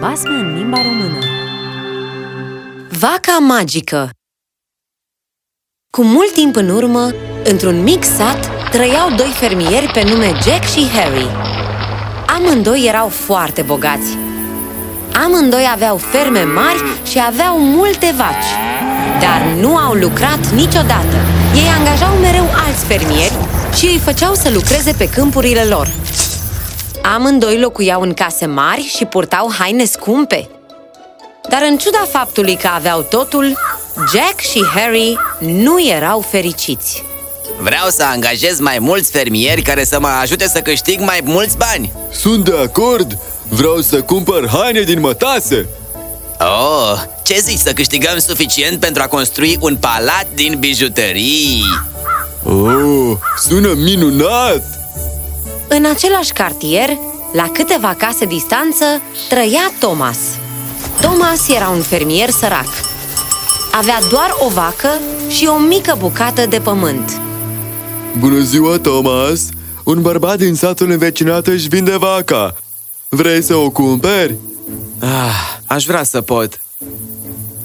Basme în limba română Vaca magică Cu mult timp în urmă, într-un mic sat, trăiau doi fermieri pe nume Jack și Harry. Amândoi erau foarte bogați. Amândoi aveau ferme mari și aveau multe vaci. Dar nu au lucrat niciodată. Ei angajau mereu alți fermieri și îi făceau să lucreze pe câmpurile lor. Amândoi locuiau în case mari și purtau haine scumpe. Dar în ciuda faptului că aveau totul, Jack și Harry nu erau fericiți. Vreau să angajez mai mulți fermieri care să mă ajute să câștig mai mulți bani Sunt de acord! Vreau să cumpăr haine din mătase! Oh, ce zici să câștigăm suficient pentru a construi un palat din bijuterii? Oh, sună minunat! În același cartier, la câteva case distanță, trăia Thomas. Thomas era un fermier sărac. Avea doar o vacă și o mică bucată de pământ. Bună ziua, Thomas! Un bărbat din satul învecinat își vinde vaca. Vrei să o cumperi? Ah, aș vrea să pot.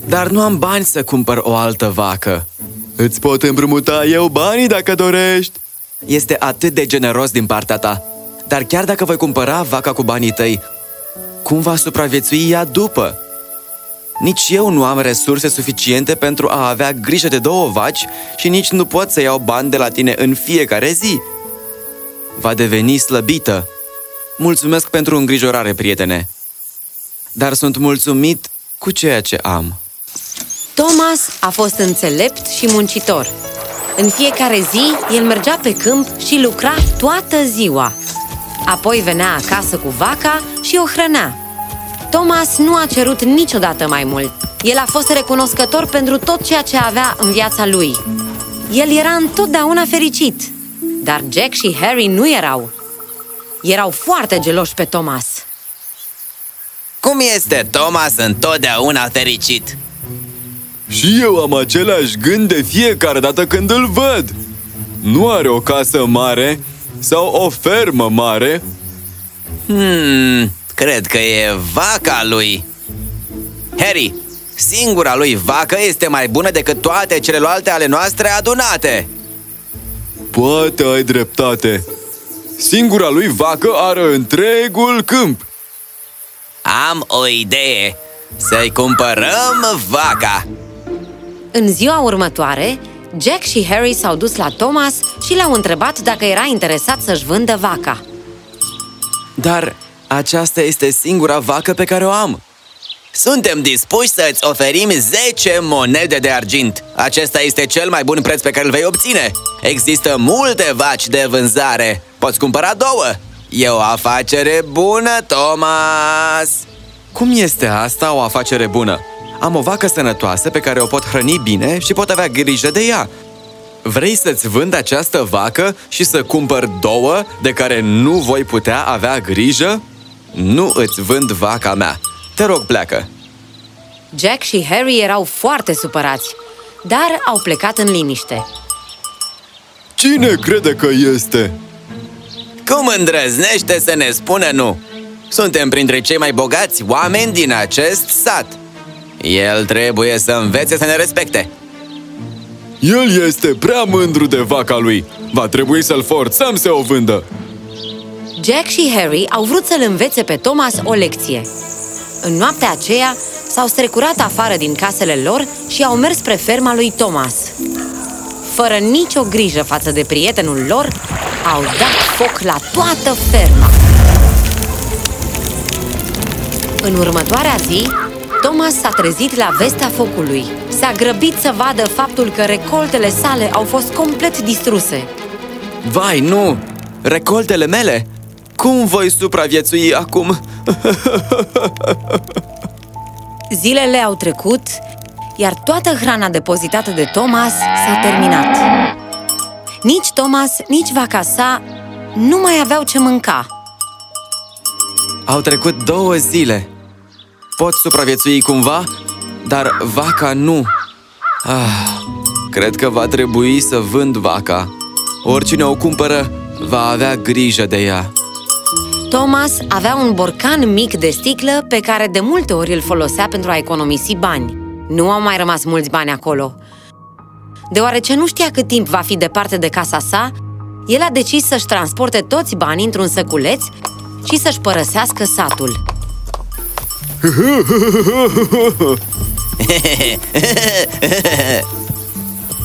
Dar nu am bani să cumpăr o altă vacă. Îți pot împrumuta eu banii dacă dorești. Este atât de generos din partea ta. Dar chiar dacă voi cumpăra vaca cu banii tăi, cum va supraviețui ea după? Nici eu nu am resurse suficiente pentru a avea grijă de două vaci și nici nu pot să iau bani de la tine în fiecare zi. Va deveni slăbită. Mulțumesc pentru îngrijorare, prietene. Dar sunt mulțumit cu ceea ce am. Thomas a fost înțelept și muncitor. În fiecare zi, el mergea pe câmp și lucra toată ziua. Apoi venea acasă cu vaca și o hrănea. Thomas nu a cerut niciodată mai mult. El a fost recunoscător pentru tot ceea ce avea în viața lui. El era întotdeauna fericit. Dar Jack și Harry nu erau. Erau foarte geloși pe Thomas. Cum este Thomas întotdeauna fericit? Și eu am același gând de fiecare dată când îl văd. Nu are o casă mare sau o fermă mare. Hmm, cred că e vaca lui Harry, singura lui vacă este mai bună decât toate celelalte ale noastre adunate Poate ai dreptate. Singura lui vacă are întregul câmp. Am o idee Să-i cumpărăm vaca În ziua următoare, Jack și Harry s-au dus la Thomas și l-au întrebat dacă era interesat să-și vândă vaca. Dar aceasta este singura vacă pe care o am. Suntem dispuși să-ți oferim 10 monede de argint Acesta este cel mai bun preț pe care îl vei obține Există multe vaci de vânzare Poți cumpăra două E o afacere bună, Thomas Cum este asta o afacere bună? Am o vacă sănătoasă pe care o pot hrăni bine și pot avea grijă de ea. Vrei să-ți vând această vacă și să cumpăr două de care nu voi putea avea grijă? Nu îți vând vaca mea. Te rog, pleacă. Jack și Harry erau foarte supărați, dar au plecat în liniște. Cine crede că este? Cum îndrăznește să ne spună nu? Suntem printre cei mai bogați oameni din acest sat El trebuie să învețe să ne respecte El este prea mândru de vaca lui. Va trebui să-l forțăm să o vândă. Jack și Harry au vrut să-l învețe pe Thomas o lecție. În noaptea aceea, s-au strecurat afară din casele lor și au mers spre ferma lui Thomas. Fără nicio grijă față de prietenul lor, au dat foc la toată ferma. În următoarea zi, Thomas s-a trezit la vestea focului. S-a grăbit să vadă faptul că recoltele sale au fost complet distruse. Vai, nu! Recoltele mele? Cum voi supraviețui acum? Zilele au trecut, iar toată hrana depozitată de Thomas s-a terminat. Nici Thomas, nici vaca sa nu mai aveau ce mânca. Au trecut două zile. Pot supraviețui cumva, dar vaca nu. Ah, cred că va trebui să vând vaca. Oricine o cumpără va avea grijă de ea. Thomas avea un borcan mic de sticlă pe care de multe ori îl folosea pentru a economisi bani. Nu au mai rămas mulți bani acolo. Deoarece nu știa cât timp va fi departe de casa sa, el a decis să-și transporte toți banii într-un săculeț și să-și părăsească satul.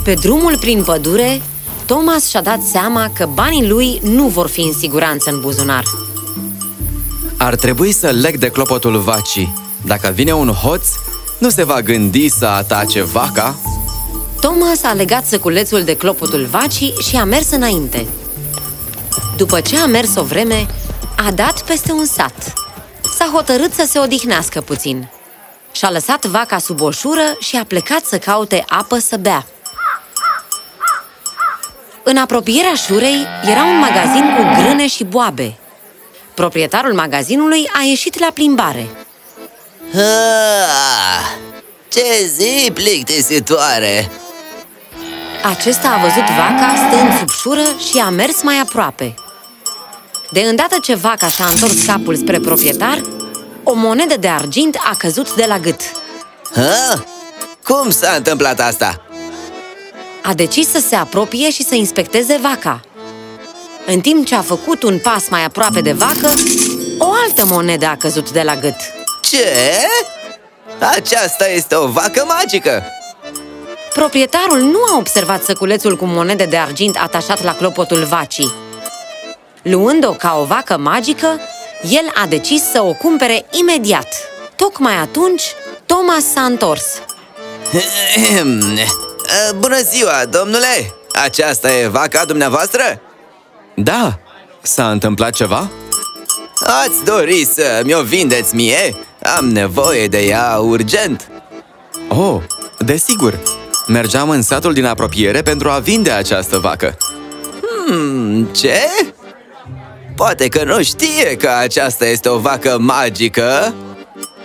Pe drumul prin pădure, Thomas și-a dat seama că banii lui nu vor fi în siguranță în buzunar. Ar trebui să leg de clopotul vacii. Dacă vine un hoț, nu se va gândi să atace vaca? Thomas a legat săculețul de clopotul vacii și a mers înainte. După ce a mers o vreme, a dat peste un sat. S-a hotărât să se odihnească puțin. Și-a lăsat vaca sub o șură și a plecat să caute apă să bea. În apropierea șurei era un magazin cu grâne și boabe. Proprietarul magazinului a ieșit la plimbare. Ah, ce zi plictisitoare! Acesta a văzut vaca stând sub șură și a mers mai aproape. De îndată ce vaca și-a întors capul spre proprietar, o monedă de argint a căzut de la gât. Ha? Cum s-a întâmplat asta? A decis să se apropie și să inspecteze vaca. În timp ce a făcut un pas mai aproape de vacă, o altă monedă a căzut de la gât. Ce? Aceasta este o vacă magică! Proprietarul nu a observat săculețul cu monede de argint atașat la clopotul vacii. Luând-o ca o vacă magică, el a decis să o cumpere imediat. Tocmai atunci, Thomas s-a întors. Bună ziua, domnule! Aceasta e vaca dumneavoastră? Da, s-a întâmplat ceva? Ați dori să mi-o vindeți mie? Am nevoie de ea urgent! Oh, desigur! Mergeam în satul din apropiere pentru a vinde această vacă. Hmm, ce? Poate că nu știe că aceasta este o vacă magică?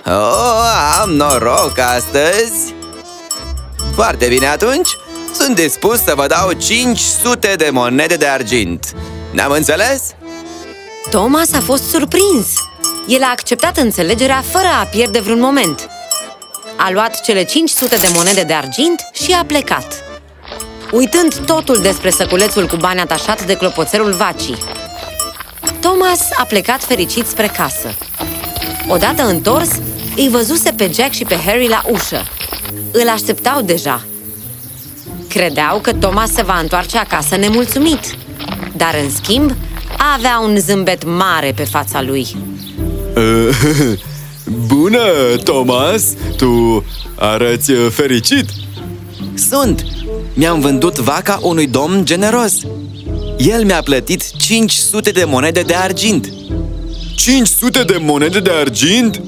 Oh, am noroc astăzi! Foarte bine atunci! Sunt dispus să vă dau 500 de monede de argint. Ne-am înțeles? Thomas a fost surprins. El a acceptat înțelegerea fără a pierde vreun moment. A luat cele 500 de monede de argint și a plecat. Uitând totul despre săculețul cu bani atașat de clopoțelul vacii. Thomas a plecat fericit spre casă. Odată întors, îi văzuse pe Jack și pe Harry la ușă. Îl așteptau deja. Credeau că Thomas se va întoarce acasă nemulțumit, dar în schimb avea un zâmbet mare pe fața lui. Bună, Thomas! Tu arăți fericit! Sunt! Mi-am vândut vaca unui domn generos. El mi-a plătit 500 de monede de argint. 500 de monede de argint?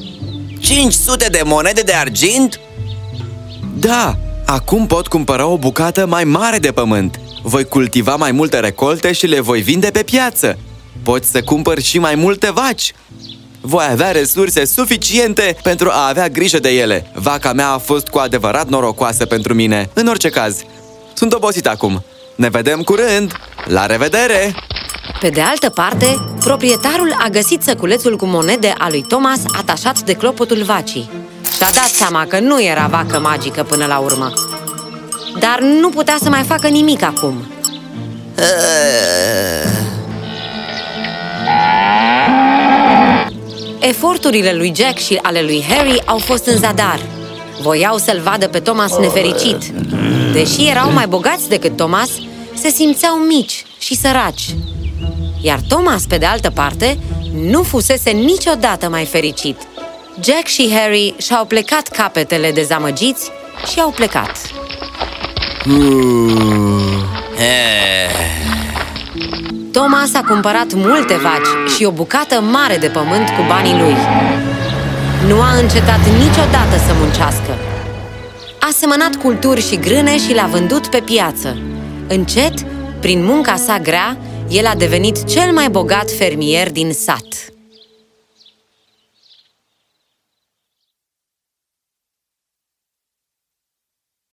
500 de monede de argint? Da, acum pot cumpăra o bucată mai mare de pământ. Voi cultiva mai multe recolte și le voi vinde pe piață. Poți să cumpăr și mai multe vaci. Voi avea resurse suficiente pentru a avea grijă de ele. Vaca mea a fost cu adevărat norocoasă pentru mine. În orice caz, sunt obosit acum. Ne vedem curând! La revedere! Pe de altă parte, proprietarul a găsit săculețul cu monede a lui Thomas atașat de clopotul vacii. Și-a dat seama că nu era vacă magică până la urmă. Dar nu putea să mai facă nimic acum. Eforturile lui Jack și ale lui Harry au fost în zadar. Voiau să-l vadă pe Thomas nefericit. Deși erau mai bogați decât Thomas, se simțeau mici și săraci. Iar Thomas, pe de altă parte, nu fusese niciodată mai fericit. Jack și Harry și-au plecat capetele dezamăgiți și au plecat. Thomas a cumpărat multe vaci și o bucată mare de pământ cu banii lui. Nu a încetat niciodată să muncească. A semănat culturi și grâne și le-a vândut pe piață. Încet, prin munca sa grea, el a devenit cel mai bogat fermier din sat.